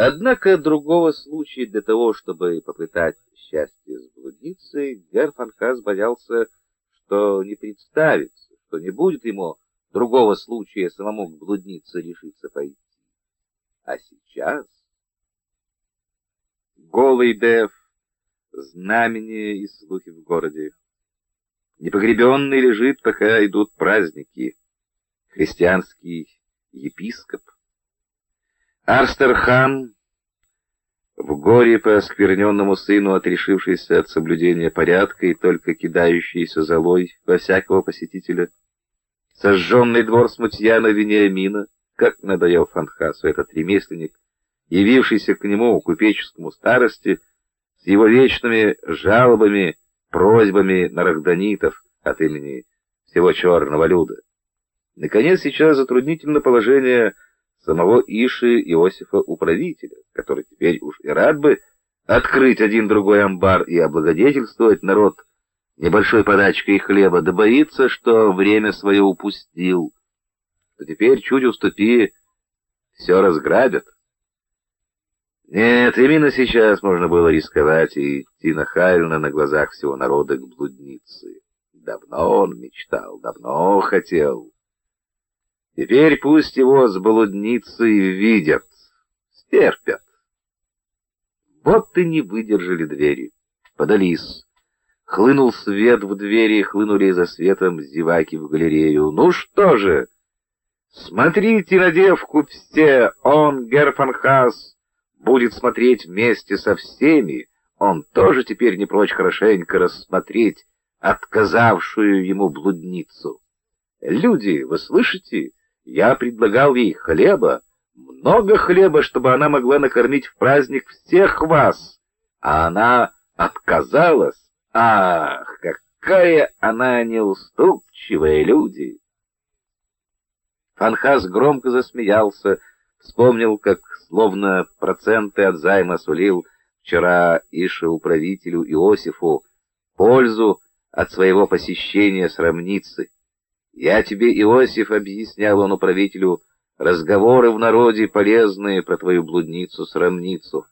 Однако другого случая для того, чтобы попытать счастье с блудницей, Герр Фанхас боялся, что не представится, что не будет ему другого случая самому к блуднице решиться пойти. А сейчас голый Дев, знамение и слухи в городе. Непогребенный лежит, пока идут праздники. Христианский епископ Арстерхан, в горе по оскверненному сыну, отрешившийся от соблюдения порядка и только кидающийся золой во всякого посетителя, сожженный двор смутьяна Вениамина, как надоел Фанхасу этот ремесленник, явившийся к нему, купеческому старости, с его вечными жалобами, просьбами на рахданитов от имени всего черного люда. Наконец, сейчас затруднительно положение самого Иши Иосифа Управителя, который теперь уж и рад бы открыть один-другой амбар и облагодетельствовать народ небольшой подачкой хлеба, да боится, что время свое упустил, что теперь чуть уступи, все разграбят. Нет, именно сейчас можно было рисковать и идти нахально на глазах всего народа к блуднице. Давно он мечтал, давно хотел. Теперь пусть его с блудницей видят, стерпят. Вот и не выдержали двери, подались. Хлынул свет в двери, хлынули за светом зеваки в галерею. Ну что же, смотрите на девку все, он, Герфанхас, будет смотреть вместе со всеми. Он тоже теперь не прочь хорошенько рассмотреть отказавшую ему блудницу. Люди, вы слышите? Я предлагал ей хлеба, много хлеба, чтобы она могла накормить в праздник всех вас, а она отказалась. Ах, какая она неуступчивая, люди! Фанхас громко засмеялся, вспомнил, как словно проценты от займа сулил вчера Ише управителю Иосифу пользу от своего посещения срамницы. Я тебе, Иосиф, объяснял он управителю, разговоры в народе полезные про твою блудницу-срамницу,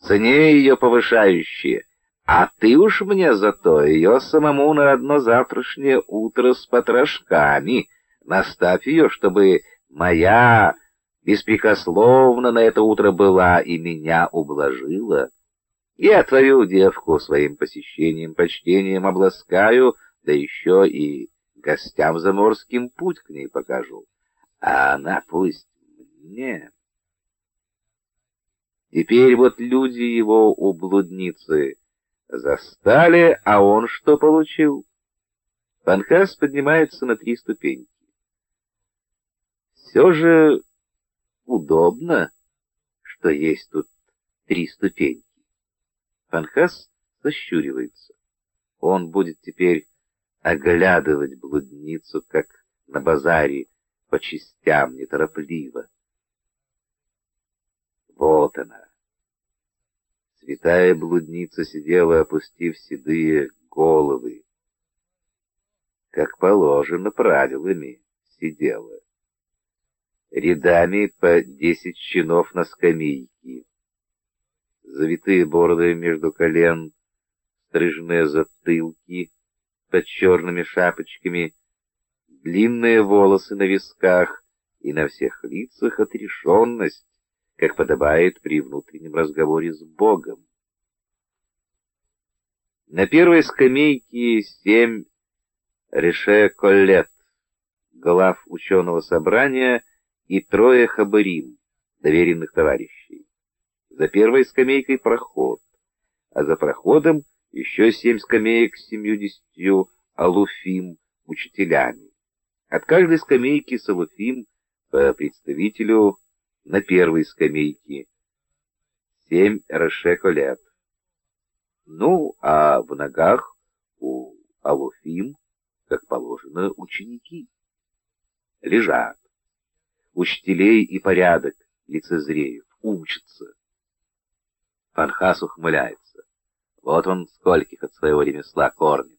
в цене ее повышающие, а ты уж мне зато ее самому на одно завтрашнее утро с потрошками, наставь ее, чтобы моя беспрекословно на это утро была и меня ублажила. Я твою девку своим посещением, почтением обласкаю, да еще и гостям заморским путь к ней покажу, а она пусть мне. Теперь вот люди его у блудницы застали, а он что получил? Панхас поднимается на три ступеньки. Все же удобно, что есть тут три ступеньки. Панхас сощуривается. Он будет теперь оглядывать блудницу, как на базаре, по частям неторопливо. Вот она. Святая блудница сидела, опустив седые головы. Как положено правилами сидела. Рядами по десять чинов на скамейке. Завитые бороды между колен, стрижные затылки — под черными шапочками, длинные волосы на висках и на всех лицах отрешенность, как подобает при внутреннем разговоре с Богом. На первой скамейке семь реше коллет, глав ученого собрания и трое хабарим, доверенных товарищей. За первой скамейкой проход, а за проходом — еще семь скамеек с семьюдесятью алуфим учителями. От каждой скамейки с алуфим по представителю на первой скамейке. Семь рашеколет. Ну, а в ногах у алуфим, как положено, ученики. Лежат. Учителей и порядок лицезреют, учатся. Фанхас ухмыляется. Вот он скольких от своего ремесла кормит.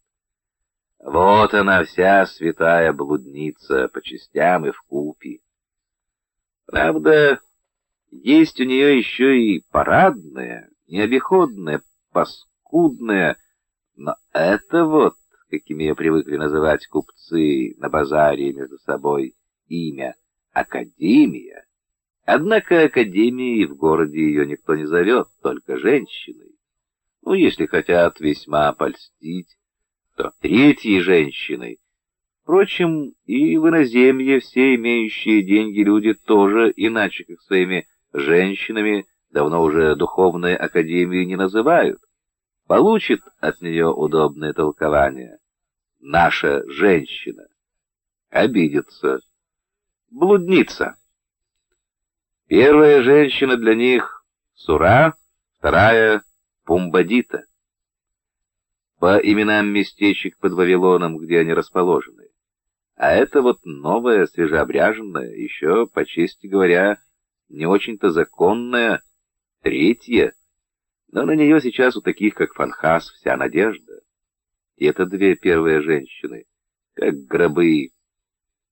Вот она вся святая блудница по частям и в купе. Правда, Есть у нее еще и парадная, необиходная, паскудная, но это вот, какими ее привыкли называть купцы на базаре между собой, имя Академия. Однако Академией в городе ее никто не зовет, только женщиной. Ну, если хотят весьма польстить, то третьей женщиной. Впрочем, и в иноземье все имеющие деньги люди тоже иначе, как своими женщинами, давно уже духовной академии не называют. Получит от нее удобное толкование. Наша женщина. Обидится. Блудница. Первая женщина для них — Сура, вторая — Пумбадита. По именам местечек под Вавилоном, где они расположены. А это вот новая, свежеобряженная, еще, по чести говоря, не очень-то законная, третья. Но на нее сейчас у таких, как Фанхас, вся надежда. И это две первые женщины, как гробы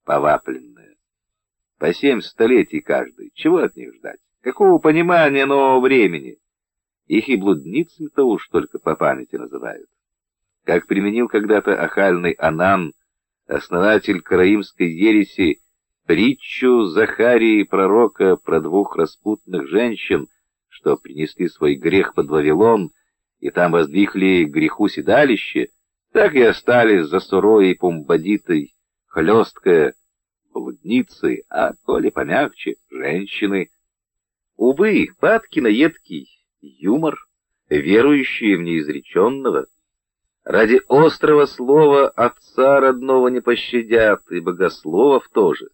повапленные. По семь столетий каждый. Чего от них ждать? Какого понимания нового времени? Их и блудницами-то уж только по памяти называют. Как применил когда-то охальный Анан, основатель караимской ереси, притчу Захарии пророка про двух распутных женщин, что принесли свой грех под Вавилон и там воздвигли греху седалище, так и остались за сурой и пумбадитой, хлесткая, блудницы, а коли помягче — женщины. Увы, падки на едкий юмор, верующие в неизреченного, ради острого слова отца родного не пощадят, и богословов тоже.